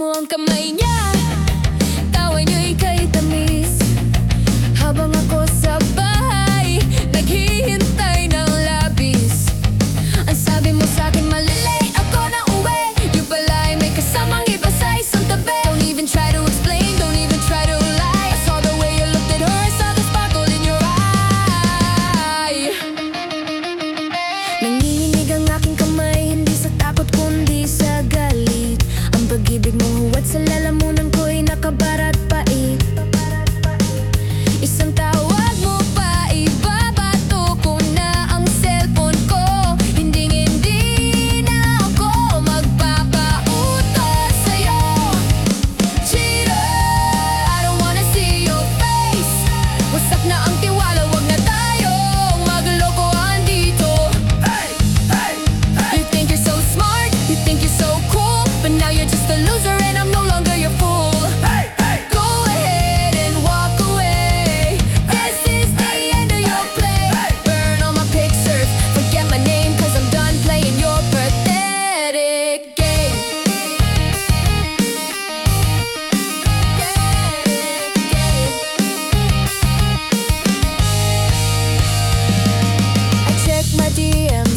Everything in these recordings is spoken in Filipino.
mo ang kamay niya. Tawa niyo'y kay tamis. Habang ako sa bahay Naghihintay ng labis. Ang sabi mo sa'kin malilay Ako na uwi. Yung pala'y may kasamang iba sa isang tabi. Don't even try to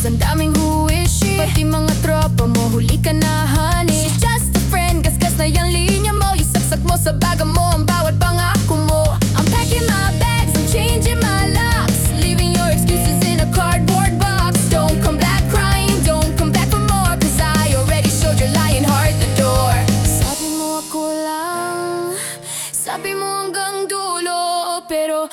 Cause ang daming huwishi Pati mga tropa mo, huli ka na honey. She's just a friend, gasgas na yung linya mo. Isaksak mo sa baga mo, ang bawat pangako mo. I'm packing my bags, I'm changing my locks. Leaving your excuses in a cardboard box. Don't come back crying, don't come back for more Cause I already showed your lying heart the door. Sabi mo ako lang, sabi mo hanggang dulo Pero